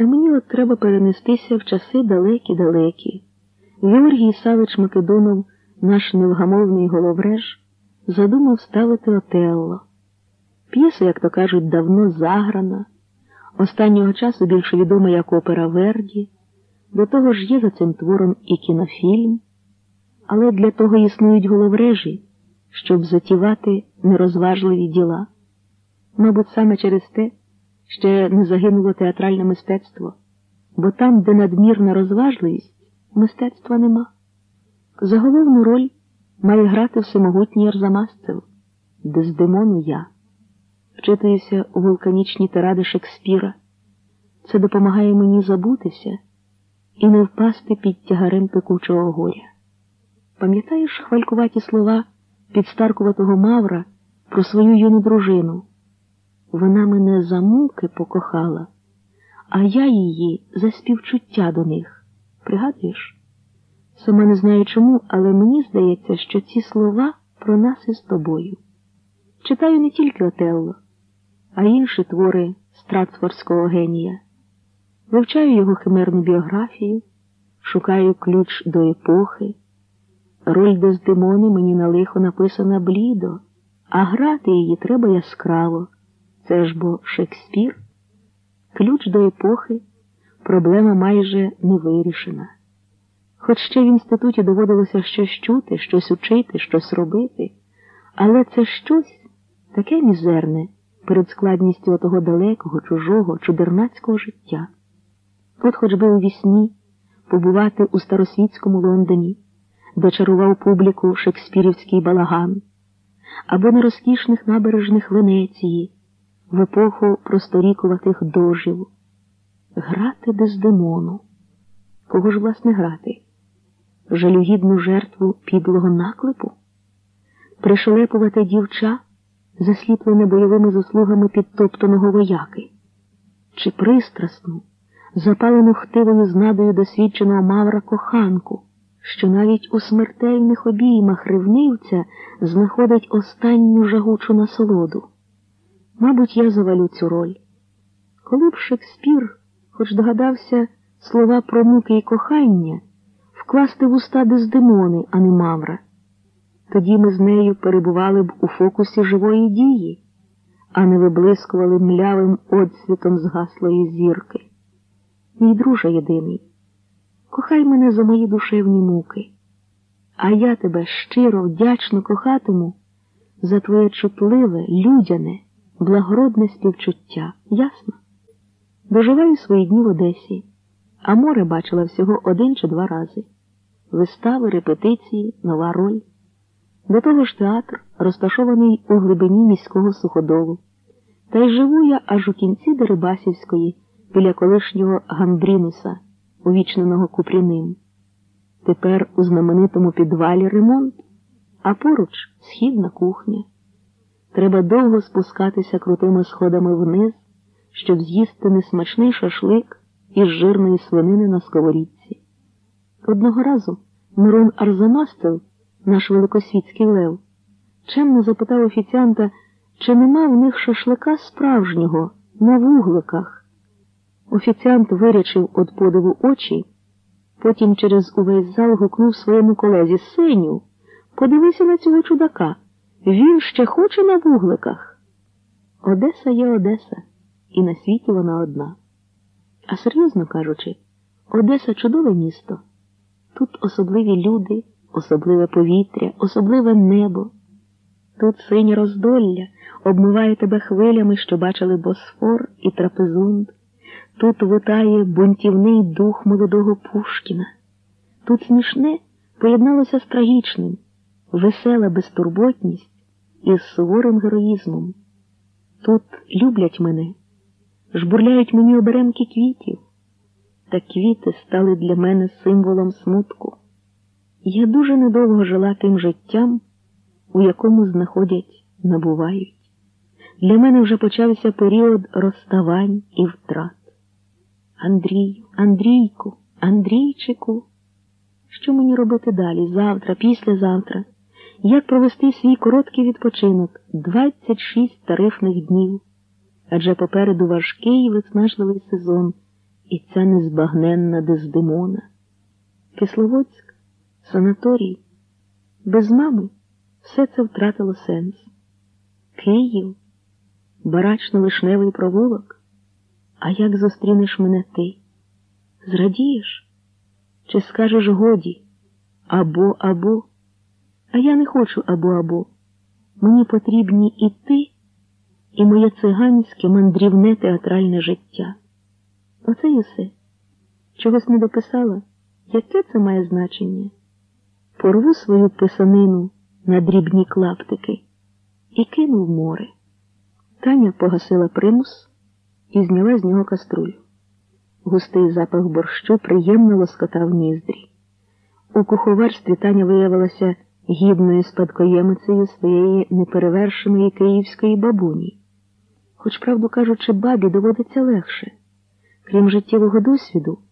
А мені от треба перенестися в часи далекі-далекі. Георгій Савич Македонов, наш невгамовний головреж, задумав ставити Отелло. П'єса, як то кажуть, давно заграна, останнього часу більше відома як опера Верді, до того ж є за цим твором і кінофільм, але для того існують головрежі, щоб затівати нерозважливі діла. Мабуть, саме через те ще не загинуло театральне мистецтво, бо там, де надмірна розважливість, мистецтва нема. За головну роль має грати всемогутній Арзамасцев, Дездемону я. Вчитуюся у вулканічні тиради Шекспіра. Це допомагає мені забутися і не впасти під тягарем пекучого горя. Пам'ятаєш хвалькуваті слова підстаркуватого Мавра про свою юну дружину? Вона мене за муки покохала, а я її за співчуття до них. Пригадуєш? Сама не знаю чому, але мені здається, що ці слова про нас із тобою. Читаю не тільки Отелло, а інші твори Стратфордського генія. Вивчаю його химерну біографію, шукаю ключ до епохи. Роль Дездемони мені на лихо написана блідо, а грати її треба яскраво. Це ж бо Шекспір. Ключ до епохи проблема майже не вирішена. Хоч ще в інституті доводилося щось чути, щось учити, щось робити, але це щось таке мізерне перед складністю отого далекого, чужого, чудернацького життя. От хоч би у вісні побувати у старосвітському Лондоні, де чарував публіку шекспірівський балаган, або на розкішних набережних Венеції, в епоху просторікуватих дожів, грати Дездемону. Кого ж, власне, грати? Жалюгідну жертву підлого наклепу? Пришелепувати дівча, засліплене бойовими заслугами підтоптаного вояки, чи пристрасну, запалену хтивою знадою досвідченого мавра коханку, що навіть у смертельних обіймах ревнивця знаходить останню жагучу насолоду. Мабуть, я завалю цю роль. Коли б Шекспір, хоч догадався слова про муки і кохання, вкласти в уста Дездемони, а не Мавра, тоді ми з нею перебували б у фокусі живої дії, а не виблискували млявим одсвітом згаслої зірки. Мій друже єдиний, кохай мене за мої душевні муки, а я тебе щиро, вдячно кохатиму за твоє чутливе, людяне благородне співчуття, ясно? Доживаю свої дні в Одесі, а море бачила всього один чи два рази. Вистави, репетиції, нова роль. До того ж театр розташований у глибині міського суходолу. Та й живу я аж у кінці Дерибасівської, біля колишнього Гамбрінуса, увічненого Купряним. Тепер у знаменитому підвалі ремонт, а поруч східна кухня. Треба довго спускатися крутими сходами вниз, щоб з'їсти несмачний шашлик із жирної свинини на сковорідці. Одного разу Мирон Арзамастов, наш великосвітський лев, чемно запитав офіціанта, чи нема в них шашлика справжнього на вугликах. Офіціант вирячив від подиву очі, потім через увесь зал гукнув своєму колезі Синю, подивися на цього чудака. Він ще хоче на вугликах. Одеса є Одеса, і на світі вона одна. А серйозно кажучи, Одеса чудове місто. Тут особливі люди, особливе повітря, особливе небо. Тут синє роздолля обмиває тебе хвилями, що бачили Босфор і трапезунд. Тут витає бунтівний дух молодого Пушкіна. Тут смішне поєдналося з трагічним, весела безтурботність із суворим героїзмом. Тут люблять мене, жбурляють мені оберемки квітів, та квіти стали для мене символом смутку. Я дуже недовго жила тим життям, у якому знаходять, набувають. Для мене вже почався період розставань і втрат. Андрію, Андрійку, Андрійчику, що мені робити далі, завтра, післязавтра? Як провести свій короткий відпочинок 26 тарифних днів? Адже попереду важкий і виснажливий сезон. І ця незбагненна Дездемона. Кисловодськ, санаторій. Без мами все це втратило сенс. Київ, барачно-вишневий провулок. А як зустрінеш мене ти? Зрадієш? Чи скажеш годі? Або, або. А я не хочу або-або. Мені потрібні і ти, і моє циганське мандрівне театральне життя. Оце й усе. Чогось не дописала? Яке це має значення? Порву свою писанину на дрібні клаптики і кину в море. Таня погасила примус і зняла з нього каструлю. Густий запах борщу приємно лоскотав ніздрі. У куховарстві Таня виявилася гідною спадкоємицею своєї неперевершеної київської бабуні. Хоч, правду кажучи, бабі доводиться легше. Крім життєвого досвіду,